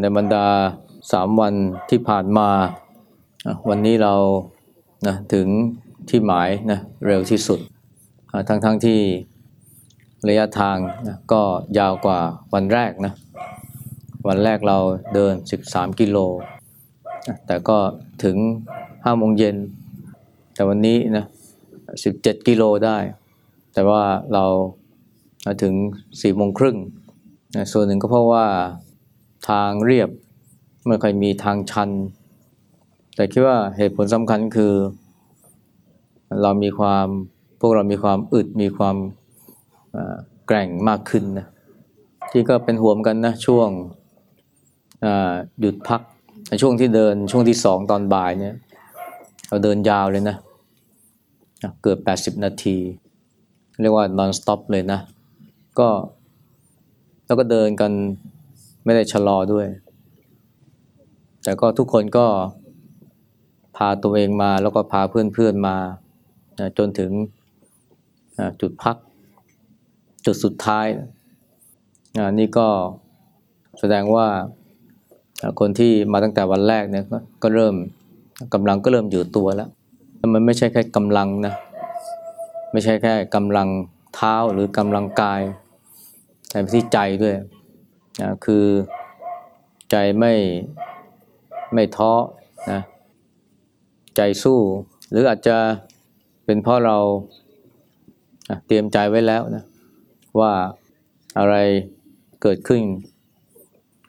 ในบรรดาสามวันที่ผ่านมา วันนี้เรานะถึงที่หมายนะเร็วที่สุด ทั้งๆทที่ระยะทางนะก็ยาวกว่าวันแรกนะวันแรกเราเดิน 13 กิโล แต่ก็ถึง5โมงเย็น แต่วันนี้นะ17 กิโลได้ แต่ว่าเราถึง4โมงครึ่งนะส่วนหนึ่งก็เพราะว่า ทางเรียบ ไม่ค่อยมีทางชัน แต่คิดว่าเหตุผลสำคัญคือ เรามีความพวกเรามีความอึดมีความแกร่งมากขึ้นนะที่ก็เป็นห่วงกันนะช่วงหยุดพักช่วงที่เดินช่วงที่สองตอนบ่ายเนี่ยเราเดินยาวเลยนะ เกือบแปดสิบนาที เรียกว่า non stop เลยนะ ก็แล้วก็เดินกัน ไม่ได้ชะลอด้วย แต่ก็ทุกคนก็พาตัวเองมาแล้วก็พาเพื่อนๆมาจนถึงจุดพัก จุดสุดท้ายนี่ก็แสดงว่าคนที่มาตั้งแต่วันแรกเนี่ยก็เริ่มกำลังก็เริ่มอยู่ตัวแล้วมันไม่ใช่แค่กำลังนะไม่ใช่แค่กำลังเท้าหรือกำลังกาย แต่ที่ใจด้วย นะคือใจไม่ไม่ท้อนะใจสู้ หรืออาจจะเป็นเพราะเราเตรียมใจไว้แล้วนะว่าอะไรเกิดขึ้น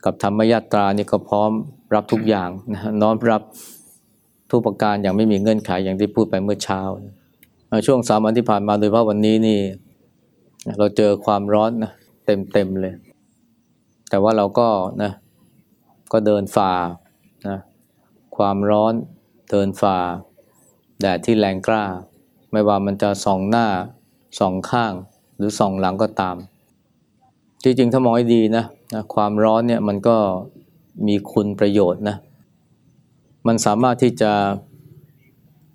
กับธรรมยาตรานี่ก็พร้อมรับทุกอย่างนะน้อมรับทุกประการอย่างไม่มีเงื่อนไขอย่างที่พูดไปเมื่อเช้า ช่วงสามวันที่ผ่านมาโดยเฉพาะวันนี้นี่ เราเจอความร้อนนะเต็มเต็มเลย แต่ว่าเราก็นะก็เดินฝ่านะความร้อนเดินฝ่าแดดที่แรงกล้า ไม่ว่ามันจะส่องหน้าส่องข้างหรือส่องหลังก็ตาม จริงๆถ้ามองให้ดีนะนะความร้อนเนี่ยมันก็มีคุณประโยชน์นะมันสามารถที่จะ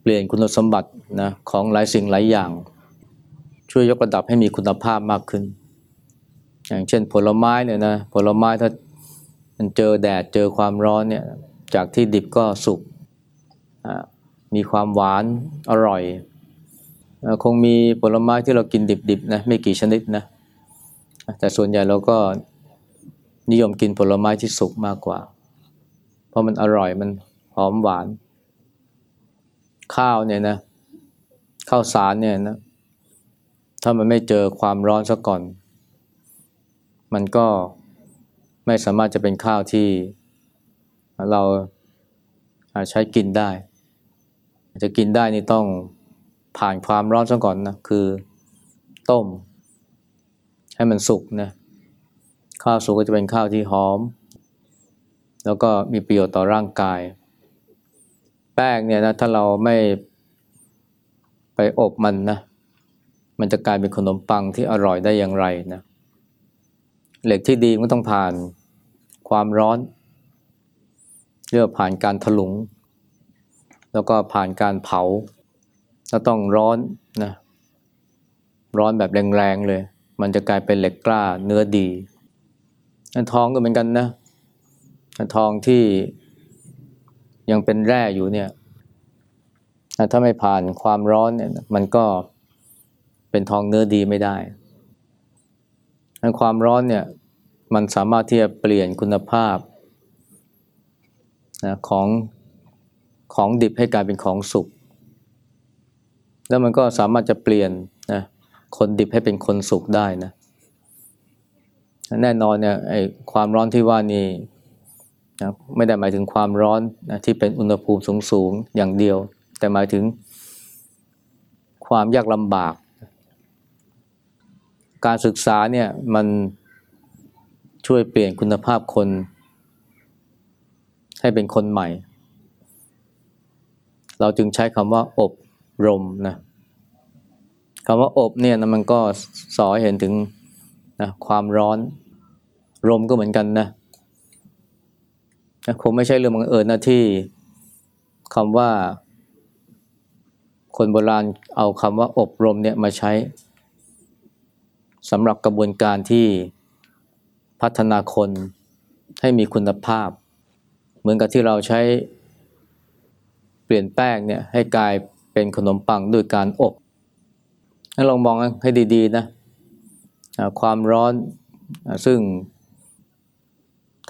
เปลี่ยนคุณสมบัตินะของหลายสิ่งหลายอย่าง ช่วยยกระดับให้มีคุณภาพมากขึ้น อย่างเช่นผลไม้เนี่ยนะผลไม้ถ้ามันเจอแดดเจอความร้อนเนี่ยจากที่ดิบก็สุกมีความหวานอร่อย คงมีผลไม้ที่เรากินดิบๆนะไม่กี่ชนิดนะแต่ส่วนใหญ่เราก็นิยมกินผลไม้ที่สุกมากกว่า เพราะมันอร่อยมันหอมหวาน ข้าวเนี่ยนะข้าวสารเนี่ยนะถ้ามันไม่เจอความร้อนซะก่อน มันก็ไม่สามารถจะเป็นข้าวที่เราใช้กินได้ จะกินได้นี่ต้องผ่านความร้อนซะก่อนนะ คือต้ม ให้มันสุกนะข้าวสุกก็จะเป็นข้าวที่หอม แล้วก็มีประโยชน์ต่อร่างกาย แป้งเนี่ยนะถ้าเราไม่ไปอบมันนะมันจะกลายเป็นขนมปังที่อร่อยได้อย่างไรนะ เหล็กที่ดีมันต้องผ่านความร้อนเรียกผ่านการถลุง แล้วก็ผ่านการเผาแล้วต้องร้อนนะร้อนแบบแรงๆเลย มันจะกลายเป็นเหล็กกล้าเนื้อดีทองก็เหมือนกันนะทองที่ยังเป็นแร่อยู่เนี่ยถ้าไม่ผ่านความร้อนเนี่ยมันก็เป็นทองเนื้อดีไม่ได้ ความร้อนเนี่ยมันสามารถที่จะเปลี่ยนคุณภาพนะของของดิบให้กลายเป็นของสุก แล้วมันก็สามารถจะเปลี่ยนนะคนดิบให้เป็นคนสุกได้นะแน่นอนเนี่ยไอ้ความร้อนที่ว่านี่นะไม่ได้หมายถึงความร้อนนะที่เป็นอุณหภูมิสูงสูงอย่างเดียว แต่หมายถึงความยากลำบาก การศึกษาเนี่ยมันช่วยเปลี่ยนคุณภาพคน ให้เป็นคนใหม่ เราจึงใช้คำว่าอบรมนะคำว่าอบเนี่ยนะมันก็สอให้เห็นถึงนะความร้อนลมก็เหมือนกันนะคงไม่ใช่เรื่องบังเอิญนะที่คำว่า คนโบราณเอาคำว่าอบรมเนี่ยมาใช้ สำหรับกระบวนการที่พัฒนาคนให้มีคุณภาพ เหมือนกับที่เราใช้เปลี่ยนแป้งเนี่ยให้กลายเป็นขนมปังด้วยการอบให้ลองมองให้ดีๆนะความร้อนซึ่ง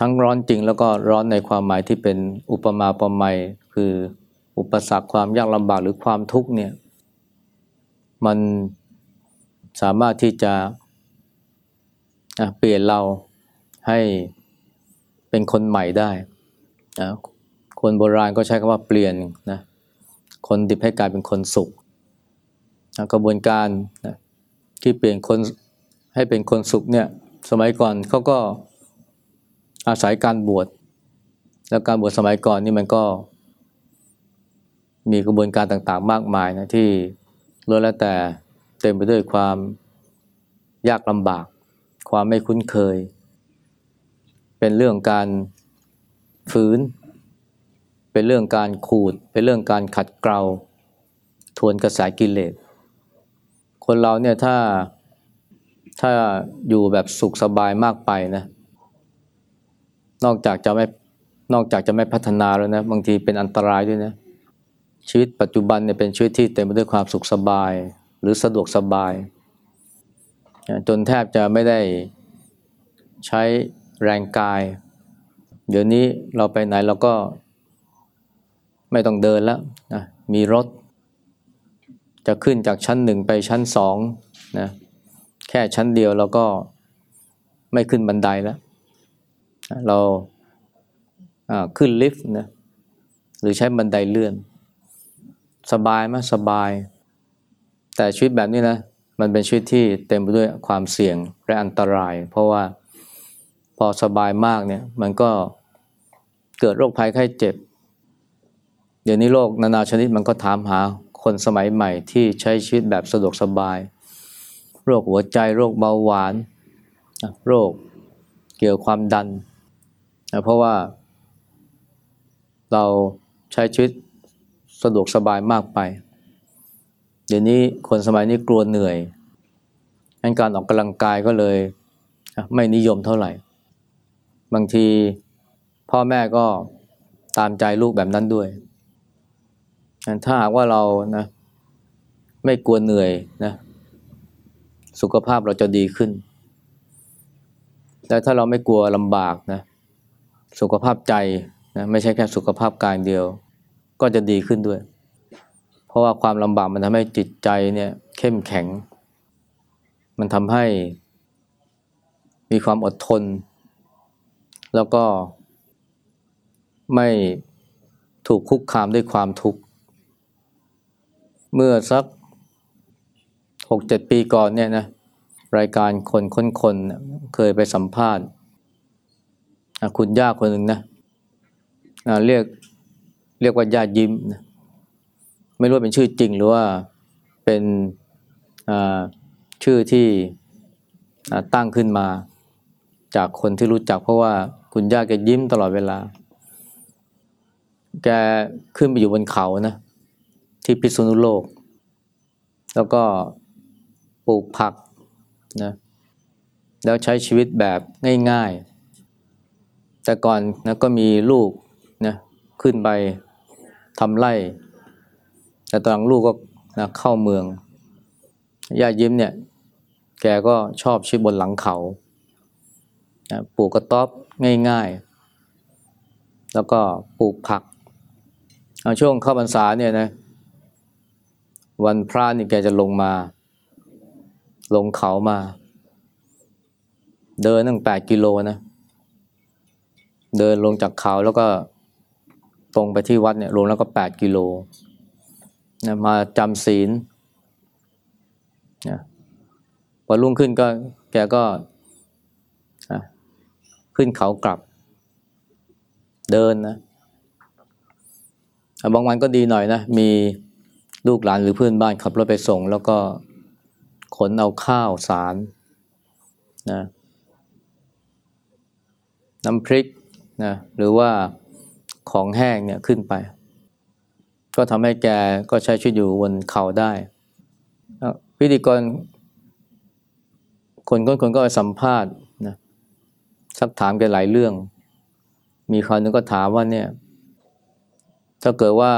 ทั้งร้อนจริงแล้วก็ร้อนในความหมายที่เป็นอุปมาประไมยคืออุปสรรคความยากลำบากหรือความทุกข์เนี่ยมันสามารถที่จะ เปลี่ยนเราให้เป็นคนใหม่ได้นะคนโบราณก็ใช้คำว่าเปลี่ยนนะคนดิบให้กลายเป็นคนสุขนะกระบวนการนะที่เปลี่ยนคนให้เป็นคนสุขเนี่ยสมัยก่อนเขาก็อาศัยการบวชแล้วการบวชสมัยก่อนนี่มันก็ มีกระบวนการต่างๆ มากมายนะที่ล้วนแล้วแต่เต็มไปด้วยความยากลำบาก ความไม่คุ้นเคย เป็นเรื่องการฝืน เป็นเรื่องการขูด เป็นเรื่องการขัดเกลาทวนกระแสกิเลส คนเราเนี่ยถ้าถ้าอยู่แบบสุขสบายมากไปนะ นอกจากจะไม่นอกจากจะไม่พัฒนาแล้วนะ บางทีเป็นอันตรายด้วยนะ ชีวิตปัจจุบันเนี่ยเป็นชีวิตที่เต็มไปด้วยความสุขสบาย หรือสะดวกสบาย จนแทบจะไม่ได้ใช้แรงกาย เดี๋ยวนี้เราไปไหนเราก็ไม่ต้องเดินแล้วนะมีรถ จะขึ้นจากชั้นหนึ่งไปชั้นสองนะแค่ชั้นเดียวเราก็ไม่ขึ้นบันไดแล้ว เราขึ้นลิฟต์นะหรือใช้บันไดเลื่อน สบายไหมสบาย แต่ชีวิตแบบนี้นะ มันเป็นชีวิตที่เต็มไปด้วยความเสี่ยงและอันตราย เพราะว่าพอสบายมากเนี่ยมันก็เกิดโรคภัยไข้เจ็บ เดี๋ยวนี้โรคนานาชนิดมันก็ถามหาคนสมัยใหม่ที่ใช้ชีวิตแบบสะดวกสบาย โรคหัวใจโรคเบาหวาน โรคเกี่ยวความดัน เพราะว่าเราใช้ชีวิตสะดวกสบายมากไป เดี๋ยวนี้คนสมัยนี้กลัวเหนื่อยงั้นการออกกำลังกายก็เลยไม่นิยมเท่าไหร่ บางทีพ่อแม่ก็ตามใจลูกแบบนั้นด้วยถ้าหากว่าเรานะ ไม่กลัวเหนื่อยนะ สุขภาพเราจะดีขึ้น แต่ถ้าเราไม่กลัวลำบากนะ สุขภาพใจนะไม่ใช่แค่สุขภาพกายเดียว ก็จะดีขึ้นด้วย เพราะว่าความลำบากมันทำให้จิตใจเนี่ยเข้มแข็ง มันทำให้มีความอดทน แล้วก็ไม่ถูกคุกคามด้วยความทุกข์ เมื่อสักหกเจ็ดปีก่อนเนี่ยนะรายการคนค้นคนเคยไปสัมภาษณ์คุณย่าคนหนึ่งนะเรียกเรียกว่าย่ายิ้มนะ ไม่รู้เป็นชื่อจริงหรือว่าเป็นชื่อที่ตั้งขึ้นมา จากคนที่รู้จักเพราะว่าคุณย่าแกยิ้มตลอดเวลา แกขึ้นไปอยู่บนเขานะ ที่พิษณุโลก แล้วก็ปลูกผักนะแล้วใช้ชีวิตแบบง่ายๆ แต่ก่อนนะก็มีลูกนะขึ้นไปทำไร่ แต่ตอนหลังลูกก็นะเข้าเมืองย่ายิ้มเนี่ย แกก็ชอบชีวิตบนหลังเขานะปลูกกระต๊อบง่ายๆ แล้วก็ปลูกผักช่วงเข้าพรรษาเนี่ยนะ วันพระนี่แกจะลงมา ลงเขามา เดินตั้งแปดกิโลนะ เดินลงจากเขาแล้วก็ตรงไปที่วัดเนี่ยรวมแล้วก็แปดกิโล นะมาจำศีลนะพอรุ่งขึ้นก็แกก็ขึ้นเขากลับ เดินนะบางวันก็ดีหน่อยนะ มีลูกหลานหรือเพื่อนบ้านขับรถไปส่ง แล้วก็ขนเอาข้าวสารนะน้ำพริกนะหรือว่าของแห้งเนี่ยขึ้นไป ก็ทำให้แกก็ใช้ชีวิตอยู่บนเขาได้พิธีกรคนคนคนก็ไปสัมภาษณ์นะสักถามแกหลายเรื่อง มีคราวนึงก็ถามว่าเนี่ย ถ้าเกิดว่า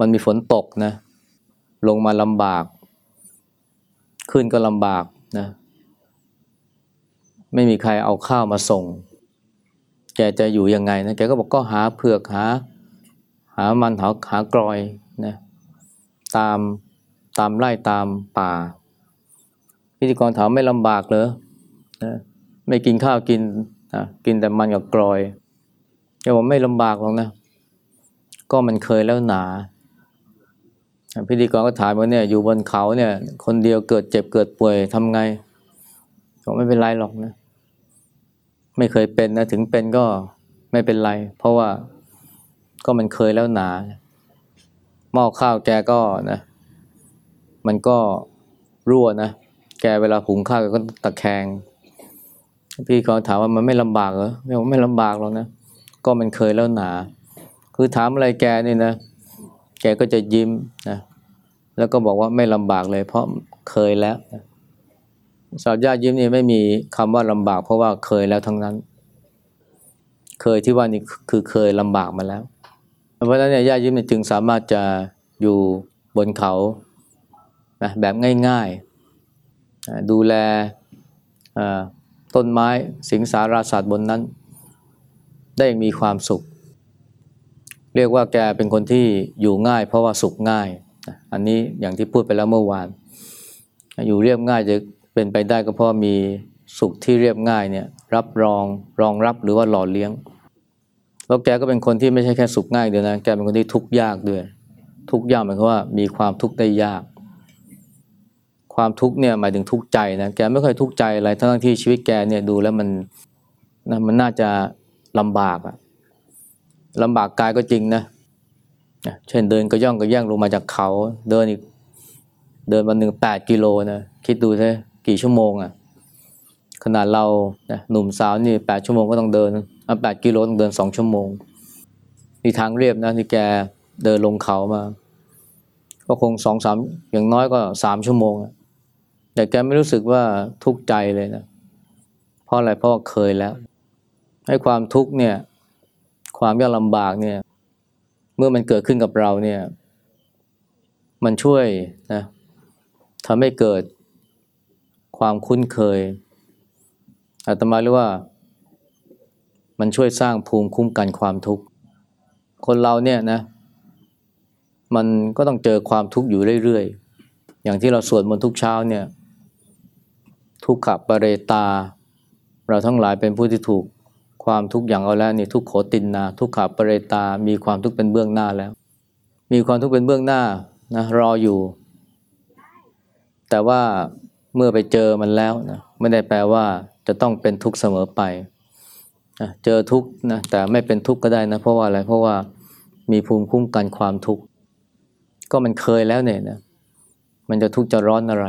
มันมีฝนตกนะ ลงมาลำบาก ขึ้นก็ลำบากนะ ไม่มีใครเอาข้าวมาส่ง แกจะอยู่ยังไงนะ แกก็บอกก็หาเผือกหา หามันหาหากรอยนะตามตามไร่ตามป่า พิธีกรถามไม่ลำบากเหรอนะไม่กินข้าวกินนะกินแต่มันกับกรอยแกบอกไม่ลำบากหรอกนะ ก็มันเคยแล้วหนาพิธีกรก็ถามว่าเนี่ยอยู่บนเขาเนี่ย คนเดียวเกิดเจ็บเกิดป่วยทำไงบอกไม่เป็นไรหรอกนะ ไม่เคยเป็นนะ ถึงเป็นก็ไม่เป็นไร เพราะว่า ก็มันเคยแล้วหนาหม้อข้าวแกก็นะ มันก็รั่วนะ แกเวลาหุงข้าวก็ตะแคง พี่ก็ถามว่ามันไม่ลำบากเหรอไม่ไม่ลำบากหรอกนะ ก็มันเคยแล้วหนา คือถามอะไรแกนี่นะ แกก็จะยิ้มนะ แล้วก็บอกว่าไม่ลำบากเลย เพราะเคยแล้วสาวญาติยิ้มนี่ไม่มีคำว่าลำบาก เพราะว่าเคยแล้วทั้งนั้น เคยที่ว่านี่คือเคยลำบากมาแล้ว เพราะฉะนั้นเนี่ยญาติยิ้มจึงสามารถจะอยู่บนเขานะแบบง่ายๆ ดูแลต้นไม้สิงสาราสัตว์บนนั้น ได้ย่างมีความสุข เรียกว่าแกเป็นคนที่อยู่ง่าย เพราะว่าสุขง่าย อันนี้อย่างที่พูดไปแล้วเมื่อวาน อยู่เรียบง่ายจะเป็นไปได้ก็เพราะมีสุขที่เรียบง่ายเนี่ยรับรองรองรับหรือว่าหล่อเลี้ยง แล้วแกก็เป็นคนที่ไม่ใช่แค่สุขง่ายเดียวนะ แกเป็นคนที่ทุกข์ยากด้วย ทุกข์ยากหมายความว่ามีความทุกข์ได้ยาก ความทุกข์เนี่ยหมายถึงทุกข์ใจนะ แกไม่เคยทุกข์ใจอะไร ทั้งที่ชีวิตแกเนี่ยดูแล้วมันนะมันน่าจะลำบากอะลำบากกายก็จริงนะ เช่นเดินก็ย่องก็แย่งลงมาจากเขา เดินอีก เดินวันหนึ่งแปดกิโลนะ คิดดูใช่กี่ชั่วโมงอะ่ะขนาดเรานะหนุ่มสาวนี่แปดชั่วโมงก็ต้องเดิน อะแปดกิโลต้องเดินสองชั่วโมง มีทางเรียบนะที่แกเดินลงเขามา ก็คงสองสามอย่างน้อยก็สามชั่วโมง แต่แกไม่รู้สึกว่าทุกข์ใจเลยนะ เพราะอะไรเพราะเคยแล้ว ให้ความทุกข์เนี่ย ความยากลำบากเนี่ย เมื่อมันเกิดขึ้นกับเราเนี่ย มันช่วยนะทำให้เกิดความคุ้นเคยอาตมาเรียกว่า มันช่วยสร้างภูมิคุ้มกันความทุกข์ คนเราเนี่ยนะ มันก็ต้องเจอความทุกข์อยู่เรื่อยๆ อย่างที่เราสวดมนต์ทุกเช้าเนี่ย ทุกขปเรตา เราทั้งหลายเป็นผู้ที่ถูกความทุกข์อย่างเอาแล้วนี่ทุกโขตินนา ทุกขปเรตา มีความทุกข์เป็นเบื้องหน้าแล้ว มีความทุกข์เป็นเบื้องหน้านะรออยู่ แต่ว่าเมื่อไปเจอมันแล้วนะไม่ได้แปลว่าจะต้องเป็นทุกข์เสมอไป เจอทุกข์นะแต่ไม่เป็นทุกข์ก็ได้นะเพราะว่าอะไรเพราะว่ามีภูมิคุ้มกันความทุกข์ก็มันเคยแล้วเนี่ยนะมันจะทุกข์จะร้อนอะไร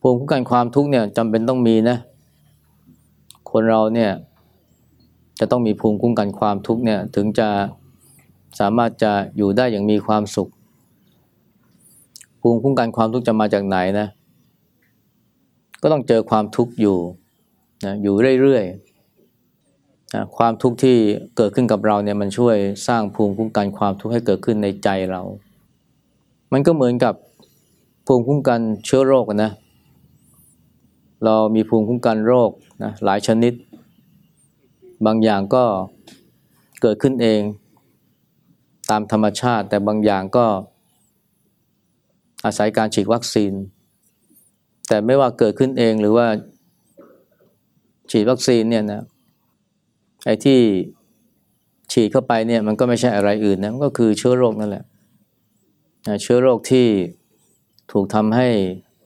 ภูมิคุ้มกันความทุกข์เนี่ยจำเป็นต้องมีนะ คนเราเนี่ยจะต้องมีภูมิคุ้มกันความทุกข์เนี่ยถึงจะสามารถจะอยู่ได้อย่างมีความสุข ภูมิคุ้มกันความทุกข์จะมาจากไหนนะ ก็ต้องเจอความทุกข์อยู่นะอยู่เรื่อยๆ ความทุกข์ที่เกิดขึ้นกับเราเนี่ยมันช่วยสร้างภูมิคุ้มกันความทุกข์ให้เกิดขึ้นในใจเรา มันก็เหมือนกับภูมิคุ้มกันเชื้อโรคนะ เรามีภูมิคุ้มกันโรคนะหลายชนิด บางอย่างก็เกิดขึ้นเองตามธรรมชาติ แต่บางอย่างก็อาศัยการฉีดวัคซีน แต่ไม่ว่าเกิดขึ้นเองหรือว่าฉีดวัคซีนเนี่ยนะ ไอ้ที่ฉีดเข้าไปเนี่ยมันก็ไม่ใช่อะไรอื่นนะนก็คือเชื้อโรคนั่นแหละเชื้อโรคที่ถูกทำให้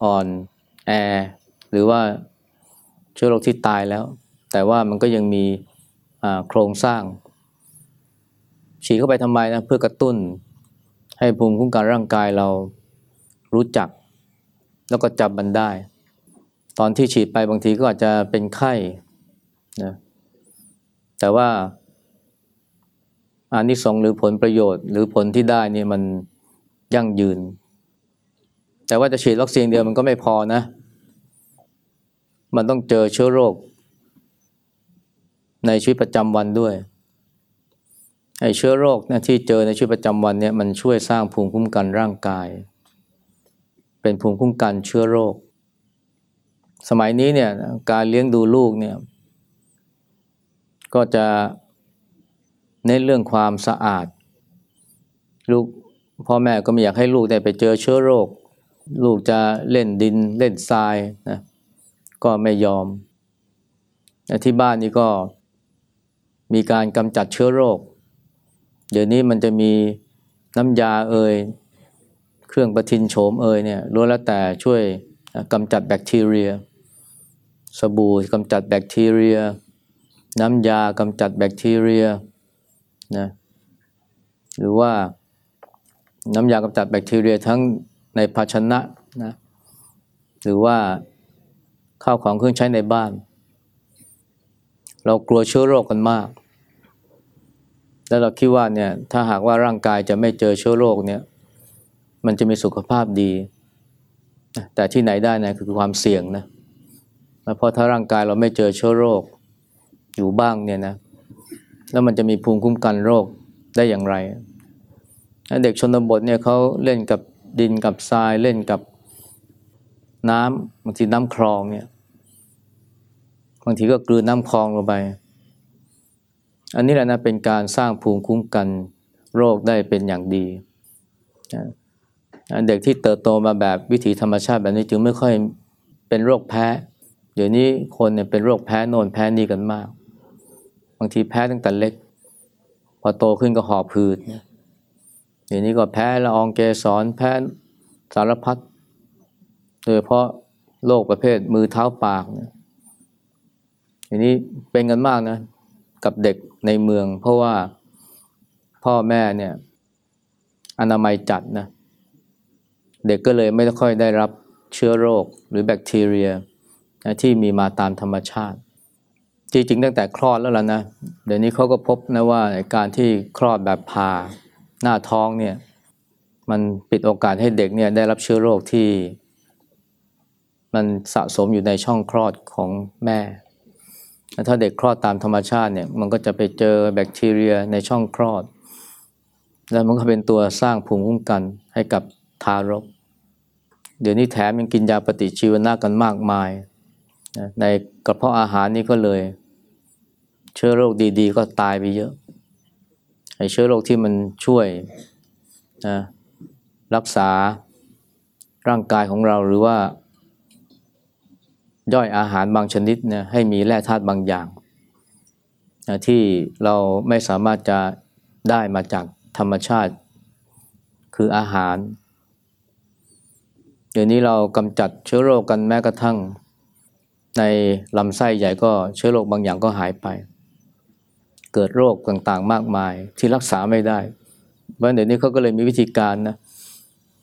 อ่อนแอ หรือว่าเชื้อโรคที่ตายแล้ว แต่ว่ามันก็ยังมีโครงสร้าง ฉีดเข้าไปทำไมนะเพื่อกระตุ้น ให้ภูมิคุ้มกันร่างกายเรารู้จัก แล้วก็จำมันได้ ตอนที่ฉีดไปบางทีก็อาจจะเป็นไข้นะ แต่ว่าอานิสงส์หรือผลประโยชน์ หรือผลที่ได้นี่มันยั่งยืน แต่ว่าจะฉีดวัคซีนเดียวมันก็ไม่พอนะ มันต้องเจอเชื้อโรค ในชีวิตประจำวันด้วยไอ้เชื้อโรคนะที่เจอในชีวิตประจำวันเนี่ยมันช่วยสร้างภูมิคุ้มกันร่างกาย เป็นภูมิคุ้มกันเชื้อโรค สมัยนี้เนี่ยการเลี้ยงดูลูกเนี่ย ก็จะเน้นเรื่องความสะอาด ลูกพ่อแม่ก็ไม่อยากให้ลูกได้ไปเจอเชื้อโรค ลูกจะเล่นดินเล่นทรายนะก็ไม่ยอม ที่บ้านนี้ก็มีการกำจัดเชื้อโรค เดี๋ยวนี้มันจะมีน้ำยาเอ่ยเครื่องประทินโฉมเอ่ยเนี่ยล้วนแล้วแต่ช่วยกำจัดแบคทีเรีย สบู่กำจัดแบคทีเรีย น้ำยากำจัดแบคทีเรียนะหรือว่าน้ำยากำจัดแบคทีเรียทั้งในภาชนะนะหรือว่าข้าวของเครื่องใช้ในบ้าน เรากลัวเชื้อโรคกันมาก แล้วเราคิดว่าเนี่ยถ้าหากว่าร่างกายจะไม่เจอเชื้อโรคเนี่ยมันจะมีสุขภาพดี แต่ที่ไหนได้นะคือความเสี่ยงนะเพราะถ้าร่างกายเราไม่เจอเชื้อโรค อยู่บ้างเนี่ยนะแล้วมันจะมีภูมิคุ้มกันโรคได้อย่างไรเด็กชนบทเนี่ยเขาเล่นกับดินกับทรายเล่นกับน้ำบางทีน้ำคลองเนี่ยบางทีก็กลืนน้ำคลองลงไป อันนี้แหละนะเป็นการสร้างภูมิคุ้มกันโรคได้เป็นอย่างดีเด็กที่เติบโตมาแบบวิถีธรรมชาติแบบนี้จึงไม่ค่อยเป็นโรคแพ้ เดี๋ยวนี้คนเนี่ยเป็นโรคแพ้โน่นแพ้นี่กันมาก บางทีแพ้ตั้งแต่เล็ก พอโตขึ้นก็หอบผืดเดี๋ยวนี้ก็แพ้ละอองเกสรแพ้สารพัดโดยเพราะโรคประเภทมือเท้าปากเนี่ยทีนี้เป็นกันมากนะกับเด็กในเมือง เพราะว่าพ่อแม่เนี่ยอนามัยจัดนะเด็กก็เลยไม่ค่อยได้รับเชื้อโรคหรือแบคทีเรียนะที่มีมาตามธรรมชาติ จริงๆตั้งแต่คลอดแล้วล่ะนะ เดี๋ยวนี้เขาก็พบนะว่าการที่คลอดแบบพาหน้าท้องเนี่ยมันปิดโอกาสให้เด็กเนี่ยได้รับเชื้อโรคที่ มันสะสมอยู่ในช่องคลอดของแม่ ถ้าเด็กคลอดตามธรรมชาติเนี่ยมันก็จะไปเจอแบคทีเรียในช่องคลอด แล้วมันก็เป็นตัวสร้างภูมิคุ้มกันให้กับทารก เดี๋ยวนี้แถมยังกินยาปฏิชีวนะกันมากมาย ในกระเพาะอาหารนี่ก็เลย เชื้อโรคดีๆ ก็ตายไปเยอะไอ้เชื้อโรคที่มันช่วยนะรักษาร่างกายของเราหรือว่า ย่อยอาหารบางชนิดนี่ยให้มีแร่ธาตุบางอย่างนะที่เราไม่สามารถจะได้มาจากธรรมชาติคืออาหาร เดี๋ยวนี้เรากำจัดเชื้อโรคกันแม้กระทั่ง ในลำไส้ใหญ่ก็เชื้อโรคบางอย่างก็หายไป เกิดโรคต่างๆ มากมายที่รักษาไม่ได้เพราะเดี๋ยวนี้เขาก็เลยมีวิธีการนะ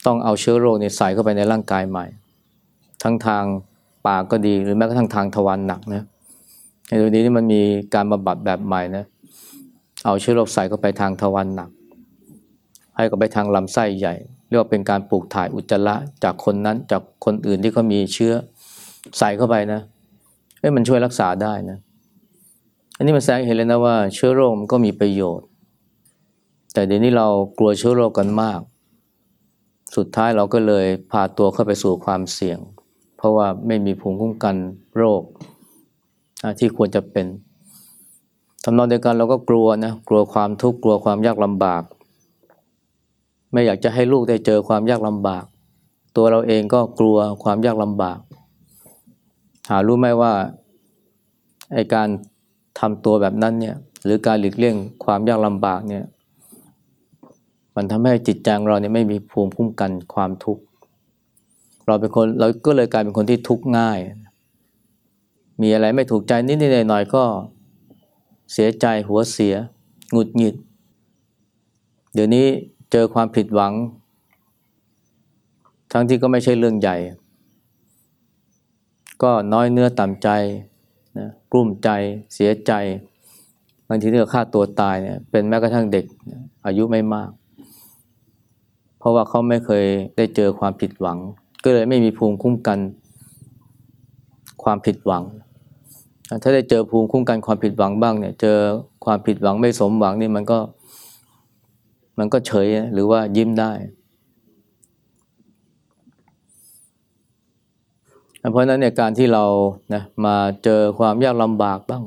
ต้องเอาเชื้อโรคเนี่ยใส่เข้าไปในร่างกายใหม่ ทั้งทางปากก็ดีหรือแม้กระทั่งทางทวารหนักนะในตัวนี้นี่มันมีการบำบัดแบบใหม่นะเอาเชื้อโรคใส่เข้าไปทางทวารหนัก ให้กับไปทางลำไส้ใหญ่ เรียกว่าเป็นการปลูกถ่ายอุจจาระจากคนนั้นจากคนอื่นที่เขามีเชื้อใส่เข้าไปนะเอ้ยมันช่วยรักษาได้นะ อันนี้มันแสดงเห็นเลยนะว่าเชื้อโรคมันก็มีประโยชน์ แต่เดี๋ยวนี้เรากลัวเชื้อโรคกันมาก สุดท้ายเราก็เลยพาตัวเข้าไปสู่ความเสี่ยง เพราะว่าไม่มีภูมิคุ้มกันโรคที่ควรจะเป็นทำนองเดียวกันเราก็กลัวนะกลัวความทุกข์กลัวความยากลำบาก ไม่อยากจะให้ลูกได้เจอความยากลำบาก ตัวเราเองก็กลัวความยากลำบาก หารู้ไหมว่าไอการ ทำตัวแบบนั้นเนี่ยหรือการหลีกเลี่ยงความยากลำบากเนี่ยมันทำให้จิตใจเราเนี่ยไม่มีภูมิคุ้มกันความทุกข์เราเป็นคนเราก็เลยกลายเป็นคนที่ทุกข์ง่าย มีอะไรไม่ถูกใจนิดๆหน่อยๆก็เสียใจหัวเสียหงุดหงิด เดี๋ยวนี้เจอความผิดหวัง ทั้งที่ก็ไม่ใช่เรื่องใหญ่ ก็น้อยเนื้อต่ำใจ นะกลุ้มใจเสียใจบางทีเรื่องฆ่าตัวตายเนี่ยเป็นแม้กระทั่งเด็กอายุไม่มาก เพราะว่าเขาไม่เคยได้เจอความผิดหวัง ก็เลยไม่มีภูมิคุ้มกันความผิดหวัง ถ้าได้เจอภูมิคุ้มกันความผิดหวังบ้างเนี่ยเจอความผิดหวังไม่สมหวังนี่มันก็มันก็เฉยหรือว่ายิ้มได้ เพราะนั้นเนี่ยการที่เรานะมาเจอความยากลำบากบ้าง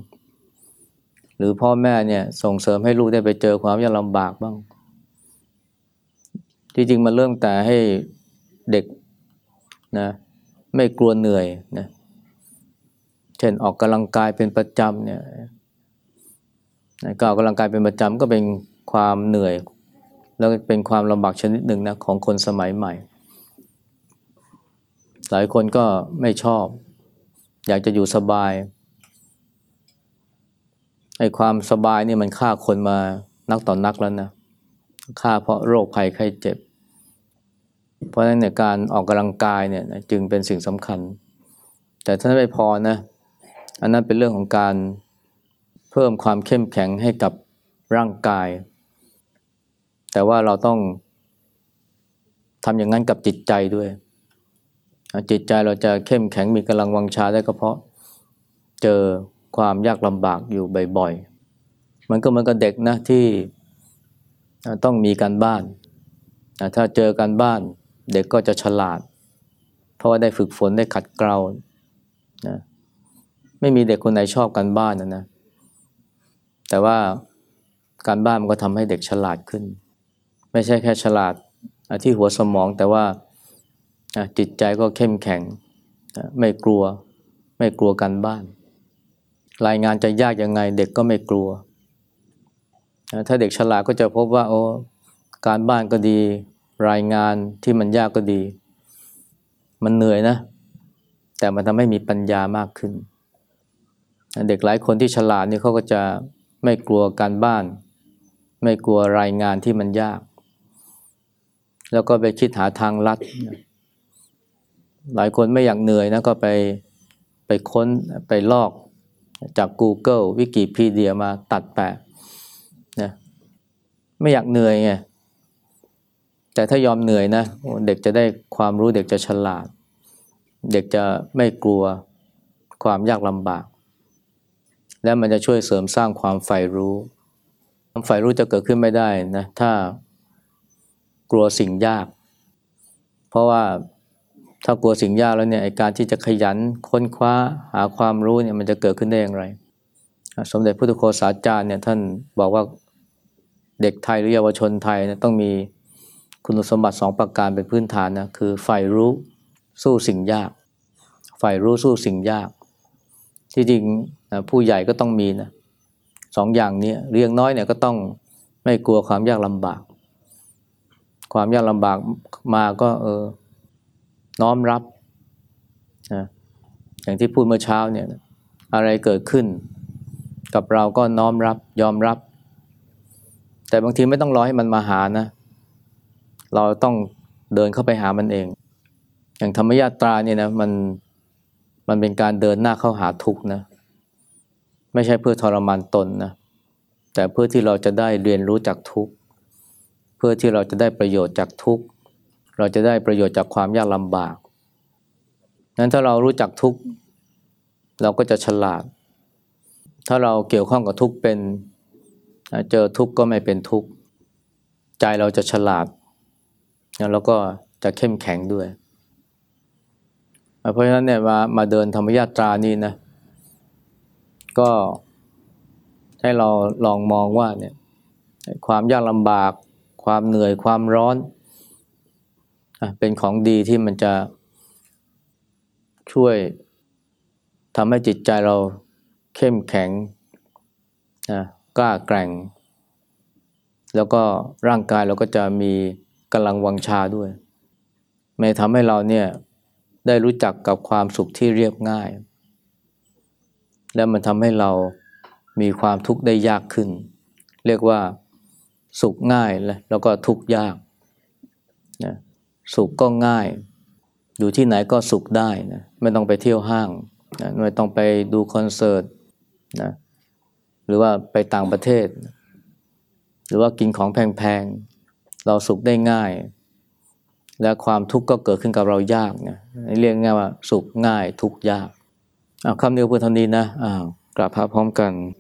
หรือพ่อแม่เนี่ยส่งเสริมให้ลูกได้ไปเจอความยากลำบากบ้าง ที่จริงมันเริ่มแต่ให้เด็กนะไม่กลัวเหนื่อยนะเช่นออกกำลังกายเป็นประจำเนี่ยก็ออกกำลังกายเป็นประจำก็เป็นความเหนื่อย แล้วเป็นความลำบากชนิดหนึ่งนะของคนสมัยใหม่ หลายคนก็ไม่ชอบ อยากจะอยู่สบายไอ้ความสบายนี่มันฆ่าคนมานักต่อนนักแล้วนะฆ่าเพราะโรคภัยไข้เจ็บ เพราะฉะนั้นเนี่ยการออกกำลังกายเนี่ยจึงเป็นสิ่งสำคัญ แต่ถ้าไม่พอนะอันนั้นเป็นเรื่องของการเพิ่มความเข้มแข็งให้กับร่างกาย แต่ว่าเราต้องทำอย่างนั้นกับจิตใจด้วย จิตใจเราจะเข้มแข็งมีกำลังวังชาได้ก็เพราะเจอความยากลำบากอยู่บ่อยๆ มันก็เหมือนกับเด็กนะที่ต้องมีการบ้าน ถ้าเจอการบ้านเด็กก็จะฉลาด เพราะว่าได้ฝึกฝนได้ขัดเกลานะไม่มีเด็กคนไหนชอบการบ้านนะนะ แต่ว่าการบ้านมันก็ทำให้เด็กฉลาดขึ้น ไม่ใช่แค่ฉลาดที่หัวสมองแต่ว่า จิตใจก็เข้มแข็ง ไม่กลัว ไม่กลัวการบ้าน รายงานจะยากยังไงเด็กก็ไม่กลัว ถ้าเด็กฉลาดก็จะพบว่าโอ้การบ้านก็ดี รายงานที่มันยากก็ดี มันเหนื่อยนะ แต่มันทำให้มีปัญญามากขึ้น เด็กหลายคนที่ฉลาดนี่เขาก็จะไม่กลัวการบ้าน ไม่กลัวรายงานที่มันยาก แล้วก็ไปคิดหาทางลัด หลายคนไม่อยากเหนื่อยนะก็ไปไปค้นไปลอกจาก Google วิกิพีเดียมาตัดแปะนะไม่อยากเหนื่อยไงแต่ถ้ายอมเหนื่อยนะเด็กจะได้ความรู้เด็กจะฉลาด เด็กจะไม่กลัวความยากลำบาก และมันจะช่วยเสริมสร้างความใฝ่รู้ความใฝ่รู้จะเกิดขึ้นไม่ได้นะถ้ากลัวสิ่งยาก เพราะว่า ถ้ากลัวสิ่งยากแล้วเนี่ยการที่จะขยันค้นคว้าหาความรู้เนี่ยมันจะเกิดขึ้นได้อย่างไร สมเด็จพุทธโฆษาจารย์เนี่ยท่านบอกว่าเด็กไทยหรือเยาวชนไทยนะต้องมีคุณสมบัติสองประการเป็นพื้นฐานนะคือใฝ่รู้สู้สิ่งยากใฝ่รู้สู้สิ่งยาก ที่จริงผู้ใหญ่ก็ต้องมีนะสองอย่างนี้เรียงน้อยเนี่ยก็ต้องไม่กลัวความยากลำบาก ความยากลำบากมาก็เออ น้อมรับนะอย่างที่พูดเมื่อเช้าเนี่ยอะไรเกิดขึ้น กับเราก็น้อมรับยอมรับ แต่บางทีไม่ต้องรอให้มันมาหานะ เราต้องเดินเข้าไปหามันเอง อย่างธรรมยาตราเนี่ยนะมันมันเป็นการเดินหน้าเข้าหาทุกนะ ไม่ใช่เพื่อทรมานตนนะ แต่เพื่อที่เราจะได้เรียนรู้จากทุกเพื่อที่เราจะได้ประโยชน์จากทุกข์ เราจะได้ประโยชน์จากความยากลำบากนั้นถ้าเรารู้จักทุกเราก็จะฉลาด ถ้าเราเกี่ยวข้องกับทุกเป็นเจอทุกก็ไม่เป็นทุกใจเราจะฉลาด แล้วก็จะเข้มแข็งด้วย เพราะฉะนั้นเนี่ยมามาเดินธรรมยาตรานี่นะ ก็ให้เราลองมองว่าเนี่ยความยากลำบาก ความเหนื่อยความร้อน เป็นของดีที่มันจะช่วยทำให้จิตใจเราเข้มแข็งนะกล้าแกร่ง แล้วก็ร่างกายเราก็จะมีกำลังวังชาด้วยไม่ทำให้เราเนี่ยได้รู้จักกับความสุขที่เรียบง่าย และมันทำให้เรามีความทุกข์ได้ยากขึ้น เรียกว่าสุขง่ายแล้วก็ทุกข์ยากนะ สุขก็ง่าย อยู่ที่ไหนก็สุขได้นะไม่ต้องไปเที่ยวห้างนะไม่ต้องไปดูคอนเสิร์ตนะหรือว่าไปต่างประเทศ หรือว่ากินของแพงๆ เราสุขได้ง่าย และความทุกข์ก็เกิดขึ้นกับเรายากเนี่ยเรียกง่ายว่าสุขง่ายทุกข์ยากคำเดียวเพื่อเท่านี้นะอ้าวกราบพระพร้อมกัน